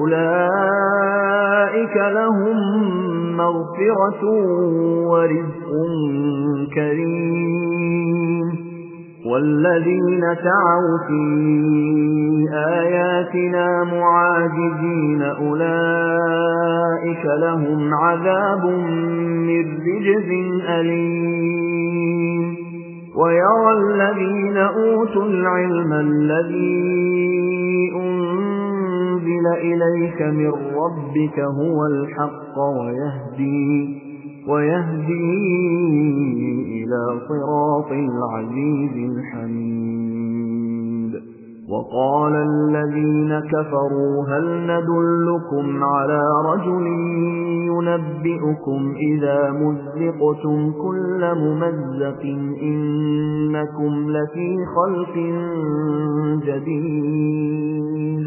أولئك لهم مغفرة ورزق كريم والذين تعوا في آياتنا معاجزين أولئك لهم عذاب من رجز أليم ويرى الذين أوتوا العلم الذي أنزل إليك من ربك هو الحق ويهدي ويهدي إلى صراط العزيز الحميد. وقال الذين كفروا هل ندلكم على رجل ينبئكم إذا مزقتم كل ممزق إنكم لفي خلق جديد.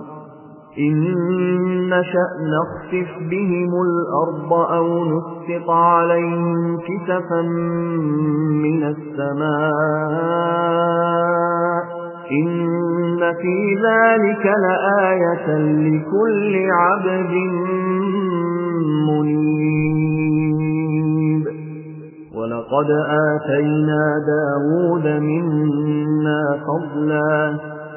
إن نشأ نخسف بهم الأرض أو نسقط عليهم كسفا من السماء إن في ذلك لآية لكل عبد منيب. ولقد آتينا داود منا فضلا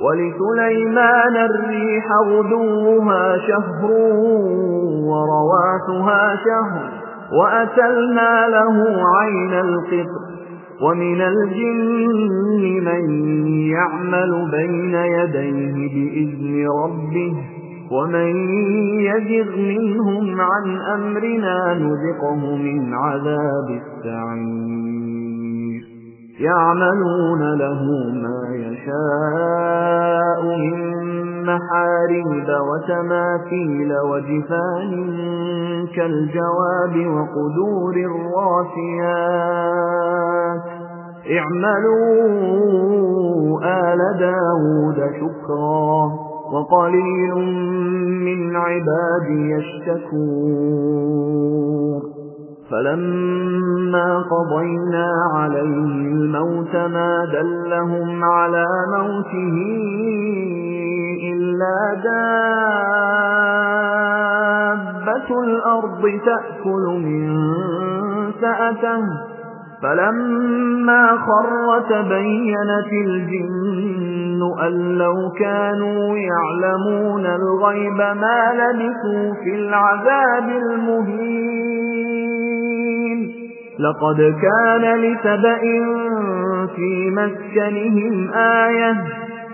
ولسليمان الريح غدوها شهر ورواحها شهر وأتلنا له عين القطر ومن الجن من يعمل بين يديه بإذن ربه ومن يزغ منهم عن أمرنا نذقه من عذاب السعير. يعملون له ما يشاء. محارب وتماثيل وجفان كالجواب وقدور الراسيات اعملوا آل داود شكرا وقليل من عبادي الشكور فلما قضينا عليه الموت ما دلهم على موته دابة الأرض تأكل من سأته فلما خر تبينت الجن أن لو كانوا يعلمون الغيب ما لبثوا في العذاب المهين. لقد كان لسبأ في مسكنهم آية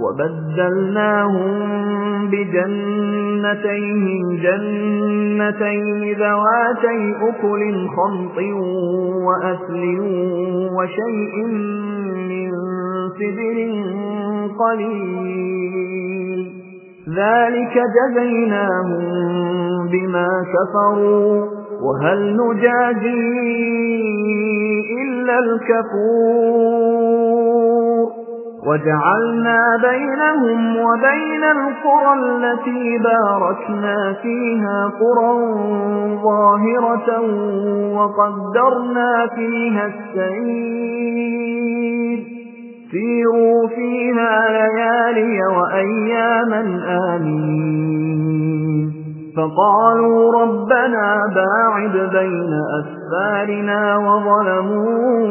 وبدلناهم بجنتيهم جنتين ذواتي أكل خمط وأسل وشيء من سدر قليل. ذلك جزيناهم بما كفروا. وهل نجازي إلا الكفور. وجعلنا بينهم وبين القرى التي باركنا فيها قرى ظاهرة وقدرنا فيها السير سيروا فيها ليالي وأياما آمين فقالوا ربنا باعد بين أسفارنا وظلموا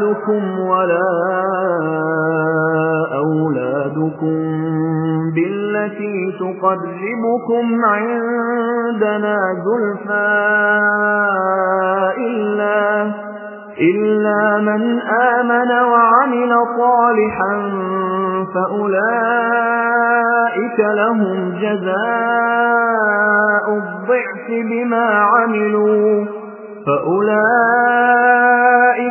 أموالكم ولا أولادكم بالتي تقربكم عندنا زلفى إلا, إلا من آمن وعمل صالحا فأولئك لهم جزاء الضعف بما عملوا فأولئك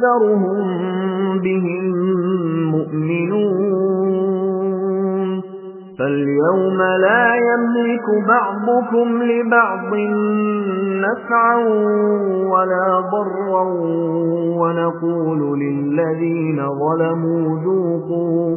أكثرهم بهم مؤمنون فاليوم لا يملك بعضكم لبعض نفعا ولا ضرا ونقول للذين ظلموا ذوقوا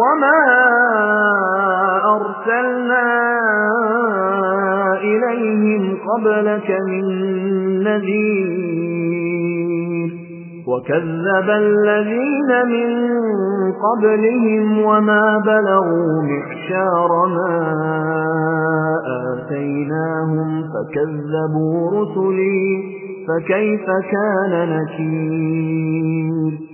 وما أرسلنا إليهم قبلك من نذير وكذب الذين من قبلهم وما بلغوا محشار ما آتيناهم فكذبوا رسلي فكيف كان نكير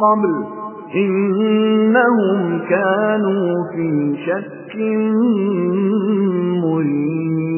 قبل إنهم كانوا في شك مريد